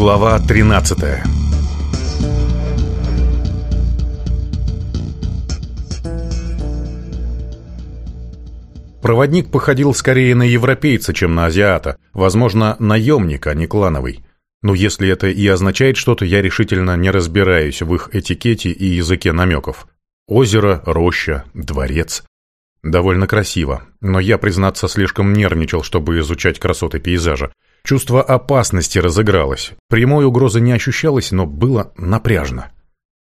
Глава 13 Проводник походил скорее на европейца, чем на азиата, возможно, наемник, а не клановый. Но если это и означает что-то, я решительно не разбираюсь в их этикете и языке намеков. Озеро, роща, дворец. Довольно красиво, но я, признаться, слишком нервничал, чтобы изучать красоты пейзажа. Чувство опасности разыгралось. Прямой угрозы не ощущалось, но было напряжно.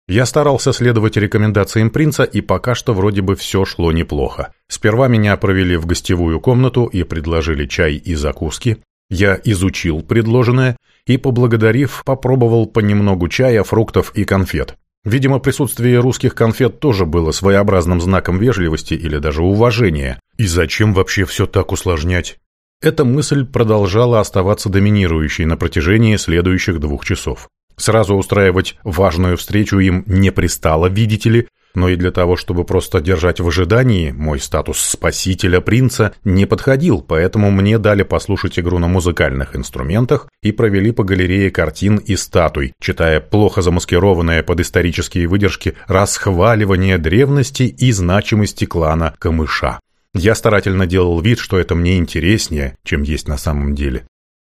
Я старался следовать рекомендациям принца, и пока что вроде бы все шло неплохо. Сперва меня провели в гостевую комнату и предложили чай и закуски. Я изучил предложенное и, поблагодарив, попробовал понемногу чая, фруктов и конфет. Видимо, присутствие русских конфет тоже было своеобразным знаком вежливости или даже уважения. И зачем вообще все так усложнять? Эта мысль продолжала оставаться доминирующей на протяжении следующих двух часов. Сразу устраивать важную встречу им не пристало, видите ли, но и для того, чтобы просто держать в ожидании, мой статус спасителя-принца не подходил, поэтому мне дали послушать игру на музыкальных инструментах и провели по галерее картин и статуй, читая плохо замаскированные под исторические выдержки расхваливание древности и значимости клана Камыша. Я старательно делал вид, что это мне интереснее, чем есть на самом деле.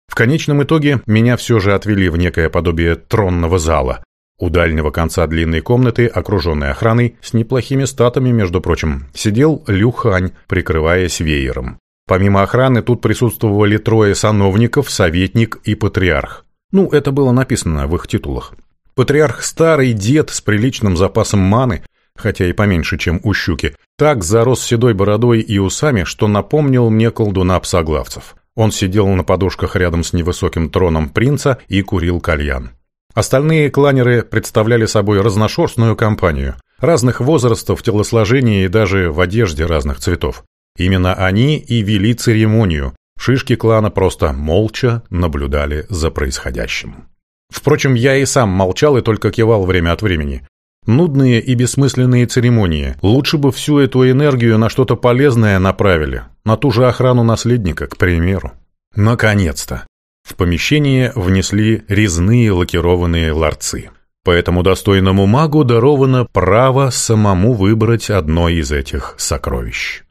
В конечном итоге меня все же отвели в некое подобие тронного зала. У дальнего конца длинной комнаты, окруженной охраной, с неплохими статами, между прочим, сидел Люхань, прикрываясь веером. Помимо охраны, тут присутствовали трое сановников, советник и патриарх. Ну, это было написано в их титулах. Патриарх старый дед с приличным запасом маны, хотя и поменьше, чем у щуки, так зарос седой бородой и усами, что напомнил мне колдуна псоглавцев. Он сидел на подушках рядом с невысоким троном принца и курил кальян. Остальные кланеры представляли собой разношерстную компанию, разных возрастов, телосложений и даже в одежде разных цветов. Именно они и вели церемонию. Шишки клана просто молча наблюдали за происходящим. Впрочем, я и сам молчал и только кивал время от времени. Нудные и бессмысленные церемонии. Лучше бы всю эту энергию на что-то полезное направили. На ту же охрану наследника, к примеру. Наконец-то! В помещение внесли резные лакированные ларцы. Поэтому достойному магу даровано право самому выбрать одно из этих сокровищ.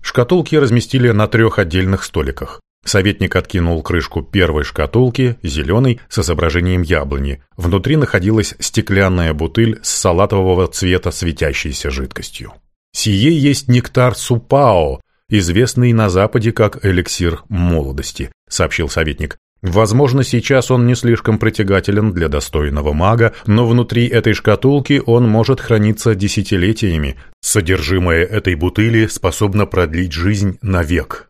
Шкатулки разместили на трех отдельных столиках. Советник откинул крышку первой шкатулки, зеленой, с изображением яблони. Внутри находилась стеклянная бутыль с салатового цвета светящейся жидкостью. Сие есть нектар супао, известный на Западе как эликсир молодости, сообщил советник. Возможно, сейчас он не слишком притягателен для достойного мага, но внутри этой шкатулки он может храниться десятилетиями. Содержимое этой бутыли способно продлить жизнь навек.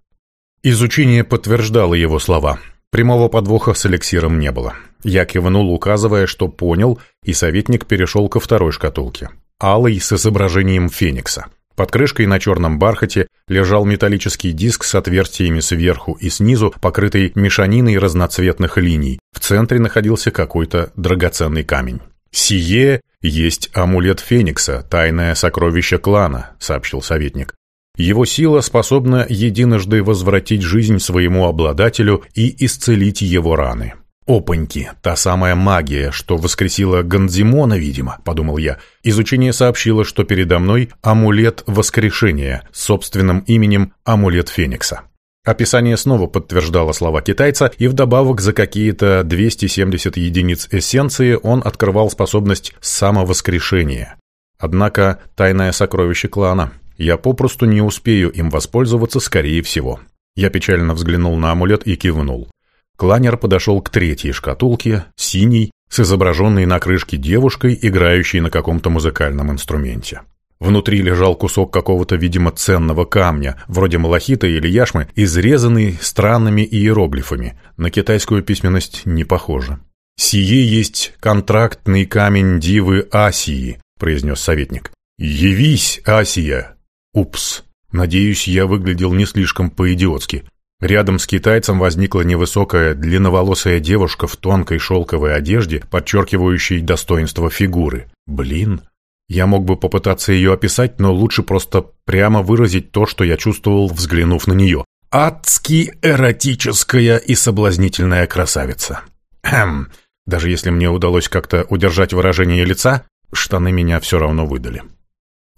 Изучение подтверждало его слова. Прямого подвоха с эликсиром не было. Я кивнул, указывая, что понял, и советник перешел ко второй шкатулке. Алый с изображением феникса. Под крышкой на черном бархате лежал металлический диск с отверстиями сверху и снизу, покрытый мешаниной разноцветных линий. В центре находился какой-то драгоценный камень. «Сие есть амулет Феникса, тайное сокровище клана», — сообщил советник. Его сила способна единожды возвратить жизнь своему обладателю и исцелить его раны. «Опаньки, та самая магия, что воскресила Гандзимона, видимо», — подумал я. Изучение сообщило, что передо мной амулет воскрешения с собственным именем амулет Феникса. Описание снова подтверждало слова китайца, и вдобавок за какие-то 270 единиц эссенции он открывал способность самовоскрешения. Однако тайное сокровище клана — я попросту не успею им воспользоваться, скорее всего. Я печально взглянул на амулет и кивнул. Кланер подошел к третьей шкатулке, синей, с изображенной на крышке девушкой, играющей на каком-то музыкальном инструменте. Внутри лежал кусок какого-то, видимо, ценного камня, вроде малахита или яшмы, изрезанный странными иероглифами. На китайскую письменность не похоже. «Сие есть контрактный камень дивы Асии», — произнес советник. «Явись, Асия! Упс. Надеюсь, я выглядел не слишком по-идиотски. Рядом с китайцем возникла невысокая, длинноволосая девушка в тонкой шелковой одежде, подчеркивающей достоинство фигуры. Блин. Я мог бы попытаться ее описать, но лучше просто прямо выразить то, что я чувствовал, взглянув на нее. Адски эротическая и соблазнительная красавица. Эм. Даже если мне удалось как-то удержать выражение лица, штаны меня все равно выдали.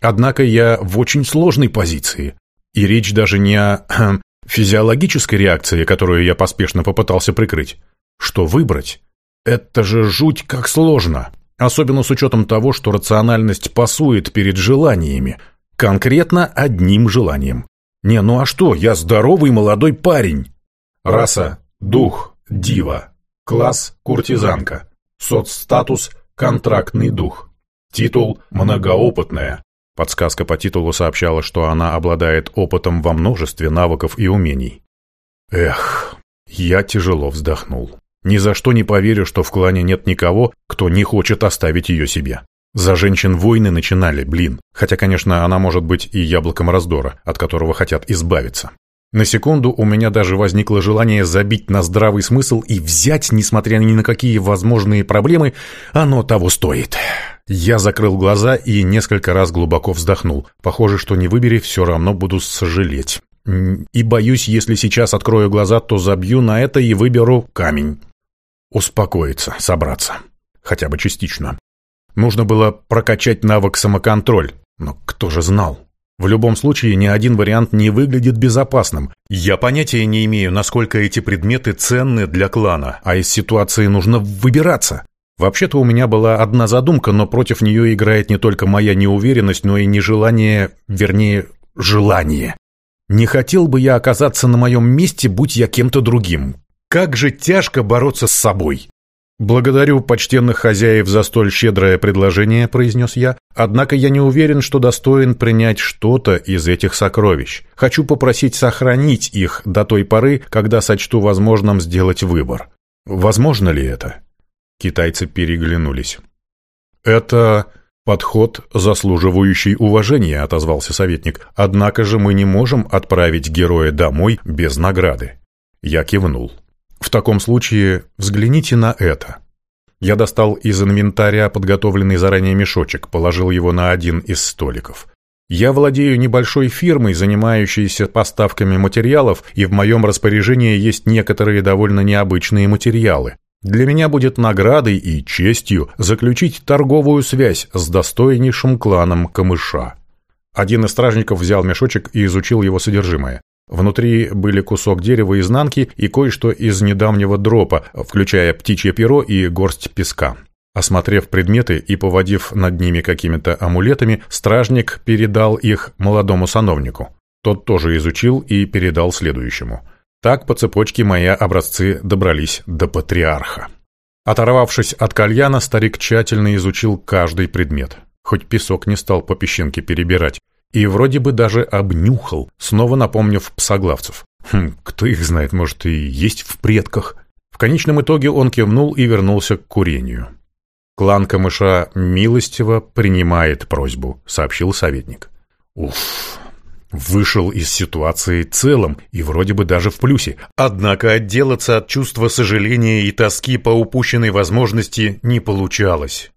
Однако я в очень сложной позиции, и речь даже не о хм, физиологической реакции, которую я поспешно попытался прикрыть. Что выбрать? Это же жуть как сложно, особенно с учетом того, что рациональность пасует перед желаниями, конкретно одним желанием. Не, ну а что, я здоровый молодой парень. Раса, дух, дива, класс, куртизанка, соцстатус, контрактный дух, титул, многоопытная, Подсказка по титулу сообщала, что она обладает опытом во множестве навыков и умений. Эх, я тяжело вздохнул. Ни за что не поверю, что в клане нет никого, кто не хочет оставить ее себе. За женщин войны начинали, блин. Хотя, конечно, она может быть и яблоком раздора, от которого хотят избавиться. На секунду у меня даже возникло желание забить на здравый смысл и взять, несмотря ни на какие возможные проблемы, оно того стоит. Я закрыл глаза и несколько раз глубоко вздохнул. Похоже, что не выбери, все равно буду сожалеть. И боюсь, если сейчас открою глаза, то забью на это и выберу камень. Успокоиться, собраться. Хотя бы частично. Нужно было прокачать навык самоконтроль. Но кто же знал? В любом случае, ни один вариант не выглядит безопасным. Я понятия не имею, насколько эти предметы ценны для клана, а из ситуации нужно выбираться. Вообще-то у меня была одна задумка, но против нее играет не только моя неуверенность, но и нежелание, вернее, желание. Не хотел бы я оказаться на моем месте, будь я кем-то другим. Как же тяжко бороться с собой. «Благодарю почтенных хозяев за столь щедрое предложение», — произнес я. «Однако я не уверен, что достоин принять что-то из этих сокровищ. Хочу попросить сохранить их до той поры, когда сочту возможным сделать выбор». «Возможно ли это?» Китайцы переглянулись. «Это подход, заслуживающий уважения», — отозвался советник. «Однако же мы не можем отправить героя домой без награды». Я кивнул. В таком случае взгляните на это. Я достал из инвентаря подготовленный заранее мешочек, положил его на один из столиков. Я владею небольшой фирмой, занимающейся поставками материалов, и в моем распоряжении есть некоторые довольно необычные материалы. Для меня будет наградой и честью заключить торговую связь с достойнейшим кланом Камыша. Один из стражников взял мешочек и изучил его содержимое. Внутри были кусок дерева изнанки и кое-что из недавнего дропа, включая птичье перо и горсть песка. Осмотрев предметы и поводив над ними какими-то амулетами, стражник передал их молодому сановнику. Тот тоже изучил и передал следующему. Так по цепочке мои образцы добрались до патриарха. Оторвавшись от кальяна, старик тщательно изучил каждый предмет. Хоть песок не стал по песчинке перебирать, и вроде бы даже обнюхал, снова напомнив псоглавцев. Хм, кто их знает, может и есть в предках. В конечном итоге он кивнул и вернулся к курению. «Клан Камыша милостиво принимает просьбу», — сообщил советник. «Уф, Вышел из ситуации целым и вроде бы даже в плюсе. Однако отделаться от чувства сожаления и тоски по упущенной возможности не получалось.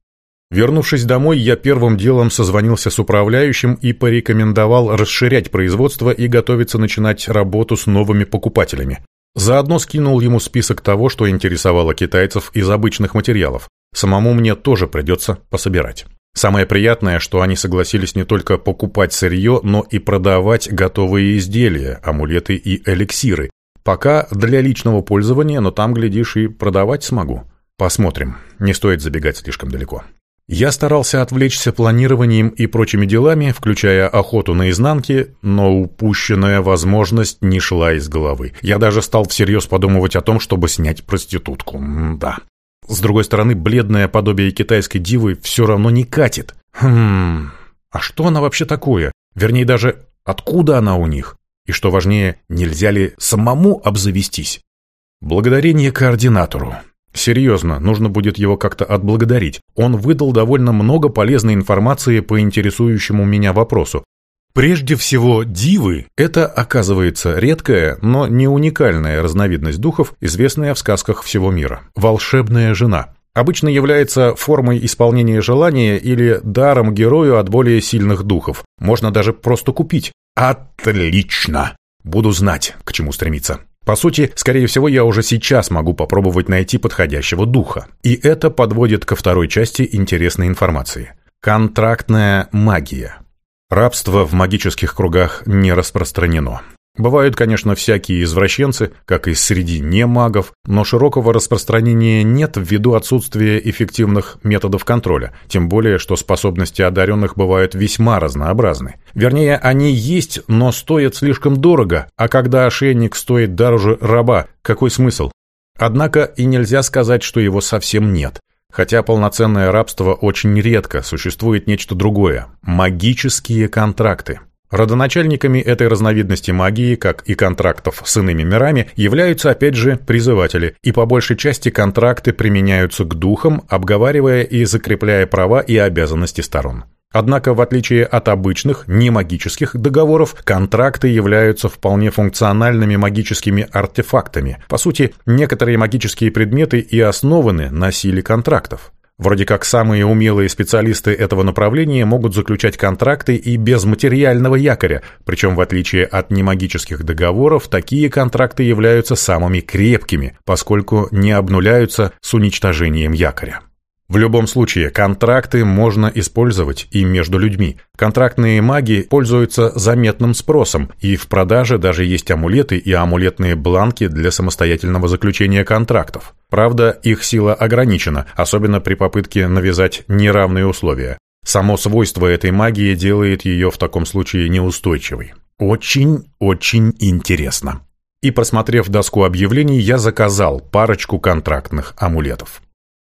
Вернувшись домой, я первым делом созвонился с управляющим и порекомендовал расширять производство и готовиться начинать работу с новыми покупателями. Заодно скинул ему список того, что интересовало китайцев из обычных материалов. Самому мне тоже придется пособирать. Самое приятное, что они согласились не только покупать сырье, но и продавать готовые изделия, амулеты и эликсиры. Пока для личного пользования, но там, глядишь, и продавать смогу. Посмотрим. Не стоит забегать слишком далеко. Я старался отвлечься планированием и прочими делами, включая охоту на изнанки, но упущенная возможность не шла из головы. Я даже стал всерьез подумывать о том, чтобы снять проститутку. М да. С другой стороны, бледное подобие китайской дивы все равно не катит. Хм... А что она вообще такое? Вернее, даже откуда она у них? И что важнее, нельзя ли самому обзавестись? Благодарение координатору. Серьезно, нужно будет его как-то отблагодарить. Он выдал довольно много полезной информации по интересующему меня вопросу. Прежде всего, дивы – это, оказывается, редкая, но не уникальная разновидность духов, известная в сказках всего мира. Волшебная жена. Обычно является формой исполнения желания или даром герою от более сильных духов. Можно даже просто купить. Отлично! Буду знать, к чему стремиться. По сути, скорее всего, я уже сейчас могу попробовать найти подходящего духа. И это подводит ко второй части интересной информации. Контрактная магия. Рабство в магических кругах не распространено. Бывают, конечно, всякие извращенцы, как и среди немагов, но широкого распространения нет ввиду отсутствия эффективных методов контроля, тем более, что способности одаренных бывают весьма разнообразны. Вернее, они есть, но стоят слишком дорого, а когда ошейник стоит дороже раба, какой смысл? Однако и нельзя сказать, что его совсем нет. Хотя полноценное рабство очень редко, существует нечто другое – магические контракты. Родоначальниками этой разновидности магии, как и контрактов с иными мирами, являются опять же призыватели, и по большей части контракты применяются к духам, обговаривая и закрепляя права и обязанности сторон. Однако, в отличие от обычных, немагических договоров, контракты являются вполне функциональными магическими артефактами. По сути, некоторые магические предметы и основаны на силе контрактов. Вроде как самые умелые специалисты этого направления могут заключать контракты и без материального якоря, причем в отличие от немагических договоров, такие контракты являются самыми крепкими, поскольку не обнуляются с уничтожением якоря. В любом случае, контракты можно использовать и между людьми. Контрактные маги пользуются заметным спросом, и в продаже даже есть амулеты и амулетные бланки для самостоятельного заключения контрактов. Правда, их сила ограничена, особенно при попытке навязать неравные условия. Само свойство этой магии делает ее в таком случае неустойчивой. Очень-очень интересно. И просмотрев доску объявлений, я заказал парочку контрактных амулетов.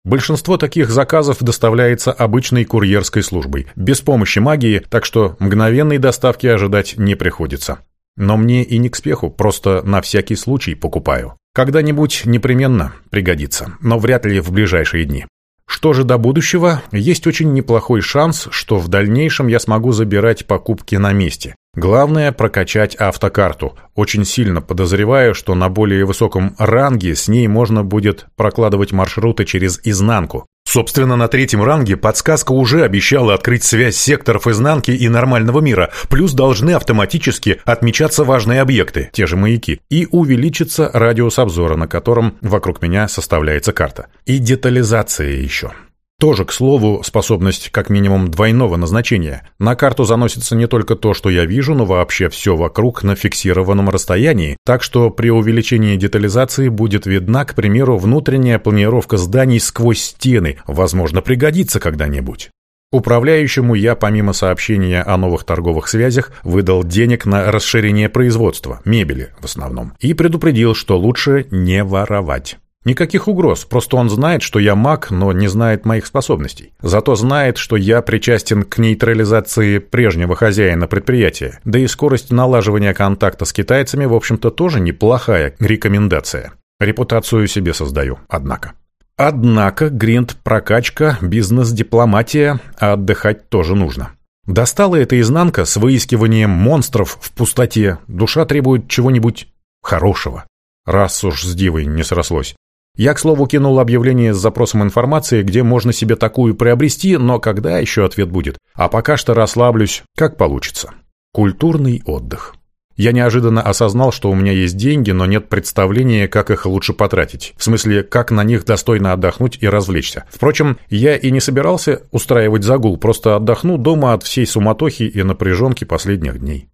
Большинство таких заказов доставляется обычной курьерской службой, без помощи магии, так что мгновенной доставки ожидать не приходится. Но мне и не к спеху, просто на всякий случай покупаю. Когда-нибудь непременно пригодится, но вряд ли в ближайшие дни. Что же до будущего, есть очень неплохой шанс, что в дальнейшем я смогу забирать покупки на месте. Главное – прокачать автокарту. Очень сильно подозреваю, что на более высоком ранге с ней можно будет прокладывать маршруты через изнанку. Собственно, на третьем ранге подсказка уже обещала открыть связь секторов изнанки и нормального мира, плюс должны автоматически отмечаться важные объекты, те же маяки, и увеличится радиус обзора, на котором вокруг меня составляется карта. И детализация еще. Тоже, к слову, способность как минимум двойного назначения. На карту заносится не только то, что я вижу, но вообще все вокруг на фиксированном расстоянии, так что при увеличении детализации будет видна, к примеру, внутренняя планировка зданий сквозь стены, возможно, пригодится когда-нибудь. Управляющему я, помимо сообщения о новых торговых связях, выдал денег на расширение производства, мебели в основном, и предупредил, что лучше не воровать. Никаких угроз, просто он знает, что я маг, но не знает моих способностей. Зато знает, что я причастен к нейтрализации прежнего хозяина предприятия. Да и скорость налаживания контакта с китайцами, в общем-то, тоже неплохая рекомендация. Репутацию себе создаю, однако. Однако гринд, прокачка, бизнес, дипломатия, а отдыхать тоже нужно. Достала эта изнанка с выискиванием монстров в пустоте. Душа требует чего-нибудь хорошего раз уж с Дивой не срослось. Я, к слову, кинул объявление с запросом информации, где можно себе такую приобрести, но когда еще ответ будет. А пока что расслаблюсь, как получится. Культурный отдых. Я неожиданно осознал, что у меня есть деньги, но нет представления, как их лучше потратить. В смысле, как на них достойно отдохнуть и развлечься. Впрочем, я и не собирался устраивать загул, просто отдохну дома от всей суматохи и напряженки последних дней.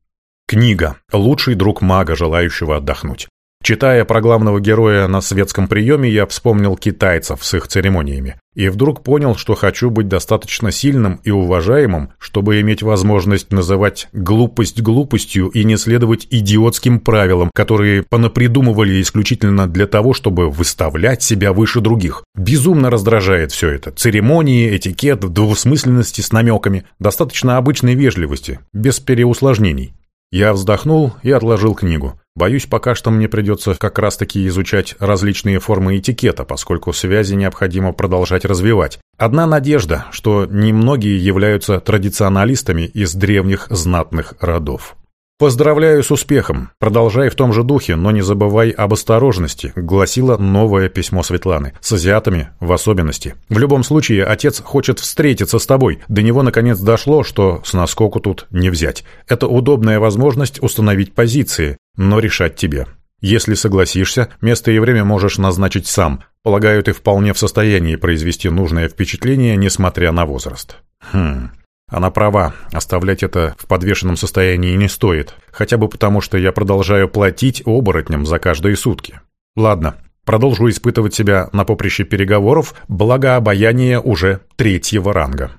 Книга «Лучший друг мага, желающего отдохнуть». Читая про главного героя на светском приеме, я вспомнил китайцев с их церемониями. И вдруг понял, что хочу быть достаточно сильным и уважаемым, чтобы иметь возможность называть глупость глупостью и не следовать идиотским правилам, которые понапридумывали исключительно для того, чтобы выставлять себя выше других. Безумно раздражает все это. Церемонии, этикет, двусмысленности с намеками. Достаточно обычной вежливости, без переусложнений. Я вздохнул и отложил книгу. Боюсь, пока что мне придется как раз-таки изучать различные формы этикета, поскольку связи необходимо продолжать развивать. Одна надежда, что немногие являются традиционалистами из древних знатных родов. «Поздравляю с успехом. Продолжай в том же духе, но не забывай об осторожности», — гласило новое письмо Светланы. «С азиатами в особенности. В любом случае, отец хочет встретиться с тобой. До него наконец дошло, что с наскоку тут не взять. Это удобная возможность установить позиции. Но решать тебе. Если согласишься, место и время можешь назначить сам. Полагаю, ты вполне в состоянии произвести нужное впечатление, несмотря на возраст. Хм. Она права, оставлять это в подвешенном состоянии не стоит. Хотя бы потому, что я продолжаю платить оборотням за каждые сутки. Ладно, продолжу испытывать себя на поприще переговоров, благо обаяние уже третьего ранга.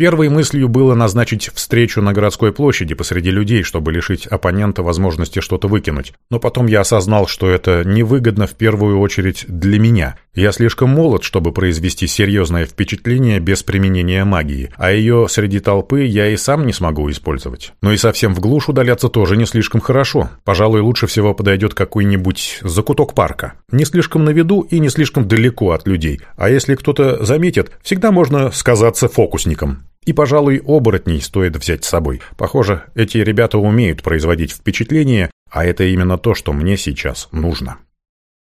Первой мыслью было назначить встречу на городской площади посреди людей, чтобы лишить оппонента возможности что-то выкинуть. Но потом я осознал, что это невыгодно в первую очередь для меня. Я слишком молод, чтобы произвести серьезное впечатление без применения магии, а ее среди толпы я и сам не смогу использовать. Но и совсем в глушь удаляться тоже не слишком хорошо. Пожалуй, лучше всего подойдет какой-нибудь закуток парка. Не слишком на виду и не слишком далеко от людей. А если кто-то заметит, всегда можно сказаться фокусником. И, пожалуй, оборотней стоит взять с собой. Похоже, эти ребята умеют производить впечатление, а это именно то, что мне сейчас нужно.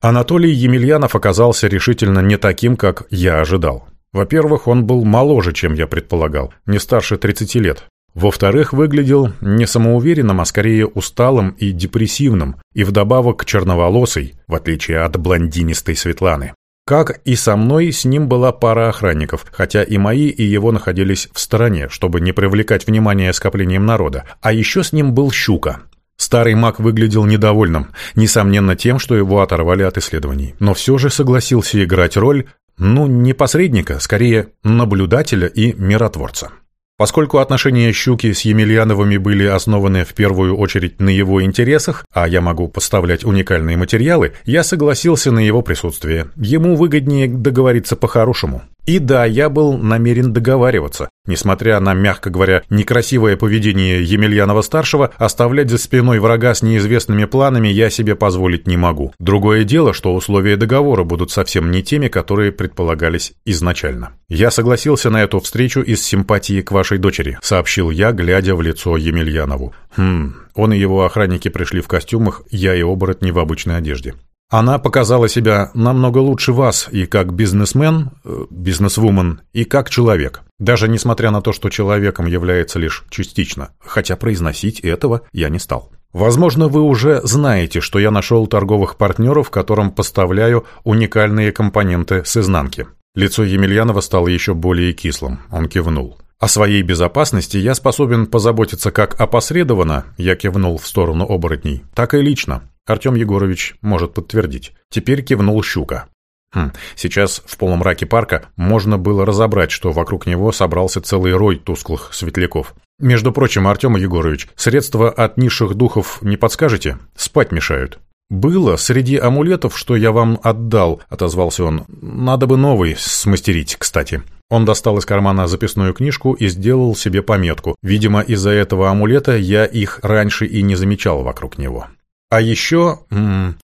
Анатолий Емельянов оказался решительно не таким, как я ожидал. Во-первых, он был моложе, чем я предполагал, не старше 30 лет. Во-вторых, выглядел не самоуверенным, а скорее усталым и депрессивным, и вдобавок черноволосый, в отличие от блондинистой Светланы. Как и со мной, с ним была пара охранников, хотя и мои, и его находились в стороне, чтобы не привлекать внимание скоплением народа. А еще с ним был Щука. Старый маг выглядел недовольным, несомненно тем, что его оторвали от исследований. Но все же согласился играть роль, ну, не посредника, скорее наблюдателя и миротворца. Поскольку отношения Щуки с Емельяновыми были основаны в первую очередь на его интересах, а я могу поставлять уникальные материалы, я согласился на его присутствие. Ему выгоднее договориться по-хорошему. И да, я был намерен договариваться. Несмотря на, мягко говоря, некрасивое поведение Емельянова-старшего, оставлять за спиной врага с неизвестными планами я себе позволить не могу. Другое дело, что условия договора будут совсем не теми, которые предполагались изначально. «Я согласился на эту встречу из симпатии к вашей дочери», — сообщил я, глядя в лицо Емельянову. «Хм, он и его охранники пришли в костюмах, я и оборотни в обычной одежде. Она показала себя намного лучше вас и как бизнесмен, э, бизнесвумен, и как человек. Даже несмотря на то, что человеком является лишь частично, хотя произносить этого я не стал. Возможно, вы уже знаете, что я нашел торговых партнеров, которым поставляю уникальные компоненты с изнанки. Лицо Емельянова стало еще более кислым. Он кивнул. О своей безопасности я способен позаботиться как опосредованно, я кивнул в сторону оборотней, так и лично. Артем Егорович может подтвердить. Теперь кивнул Щука. Хм, сейчас в полумраке парка можно было разобрать, что вокруг него собрался целый рой тусклых светляков. «Между прочим, Артем Егорович, средства от низших духов не подскажете? Спать мешают». «Было среди амулетов, что я вам отдал», — отозвался он. «Надо бы новый смастерить, кстати». Он достал из кармана записную книжку и сделал себе пометку. Видимо, из-за этого амулета я их раньше и не замечал вокруг него. А еще,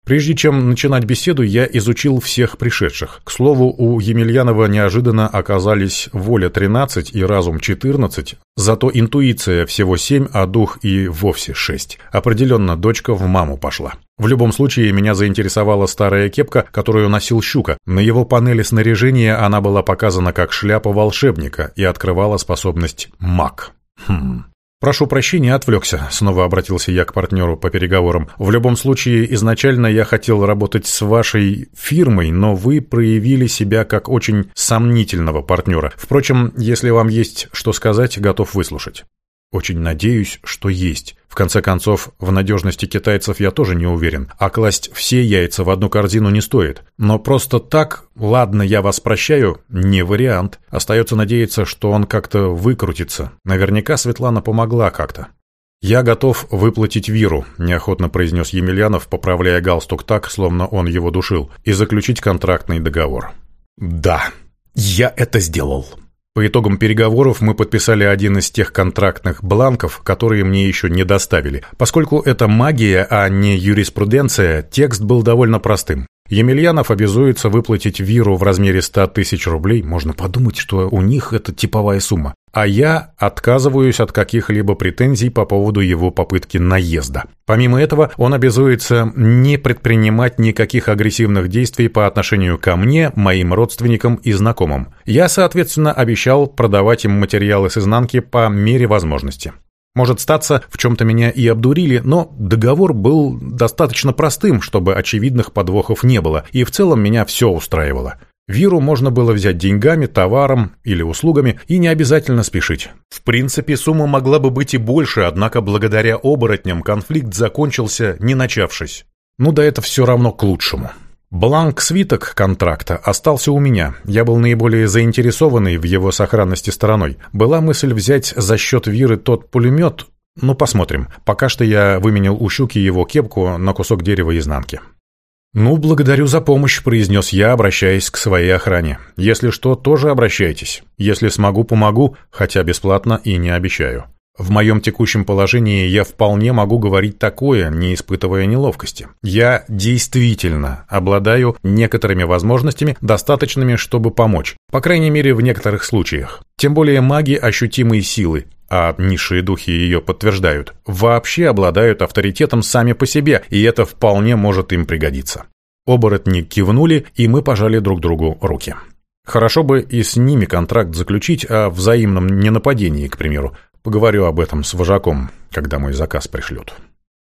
прежде чем начинать беседу, я изучил всех пришедших. К слову, у Емельянова неожиданно оказались воля 13 и разум 14, зато интуиция всего 7, а дух и вовсе 6. Определенно, дочка в маму пошла. В любом случае, меня заинтересовала старая кепка, которую носил Щука. На его панели снаряжения она была показана как шляпа волшебника и открывала способность «маг». Хм... «Прошу прощения, отвлекся», — снова обратился я к партнеру по переговорам. «В любом случае, изначально я хотел работать с вашей фирмой, но вы проявили себя как очень сомнительного партнера. Впрочем, если вам есть что сказать, готов выслушать». Очень надеюсь, что есть. В конце концов, в надежности китайцев я тоже не уверен, а класть все яйца в одну корзину не стоит. Но просто так «ладно, я вас прощаю» – не вариант. Остается надеяться, что он как-то выкрутится. Наверняка Светлана помогла как-то. «Я готов выплатить Виру», – неохотно произнес Емельянов, поправляя галстук так, словно он его душил, и заключить контрактный договор. «Да, я это сделал». По итогам переговоров мы подписали один из тех контрактных бланков, которые мне еще не доставили. Поскольку это магия, а не юриспруденция, текст был довольно простым. Емельянов обязуется выплатить Виру в размере 100 тысяч рублей, можно подумать, что у них это типовая сумма. А я отказываюсь от каких-либо претензий по поводу его попытки наезда. Помимо этого, он обязуется не предпринимать никаких агрессивных действий по отношению ко мне, моим родственникам и знакомым. Я, соответственно, обещал продавать им материалы с изнанки по мере возможности. Может статься, в чем-то меня и обдурили, но договор был достаточно простым, чтобы очевидных подвохов не было, и в целом меня все устраивало. Виру можно было взять деньгами, товаром или услугами, и не обязательно спешить. В принципе, сумма могла бы быть и больше, однако благодаря оборотням конфликт закончился, не начавшись. Ну да это все равно к лучшему. Бланк свиток контракта остался у меня. Я был наиболее заинтересованный в его сохранности стороной. Была мысль взять за счет Виры тот пулемет, ну посмотрим. Пока что я выменил у Щуки его кепку на кусок дерева изнанки. «Ну, благодарю за помощь», — произнес я, обращаясь к своей охране. «Если что, тоже обращайтесь. Если смогу, помогу, хотя бесплатно и не обещаю». В моем текущем положении я вполне могу говорить такое, не испытывая неловкости. Я действительно обладаю некоторыми возможностями, достаточными, чтобы помочь. По крайней мере, в некоторых случаях. Тем более маги ощутимые силы, а низшие духи ее подтверждают, вообще обладают авторитетом сами по себе, и это вполне может им пригодиться. Оборотни кивнули, и мы пожали друг другу руки. Хорошо бы и с ними контракт заключить о взаимном ненападении, к примеру. Поговорю об этом с вожаком, когда мой заказ пришлют.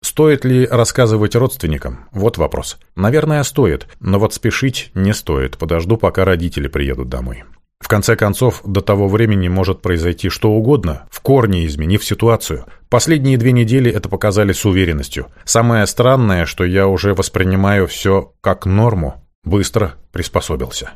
Стоит ли рассказывать родственникам? Вот вопрос. Наверное, стоит, но вот спешить не стоит. Подожду, пока родители приедут домой. В конце концов, до того времени может произойти что угодно, в корне изменив ситуацию. Последние две недели это показали с уверенностью. Самое странное, что я уже воспринимаю все как норму. Быстро приспособился.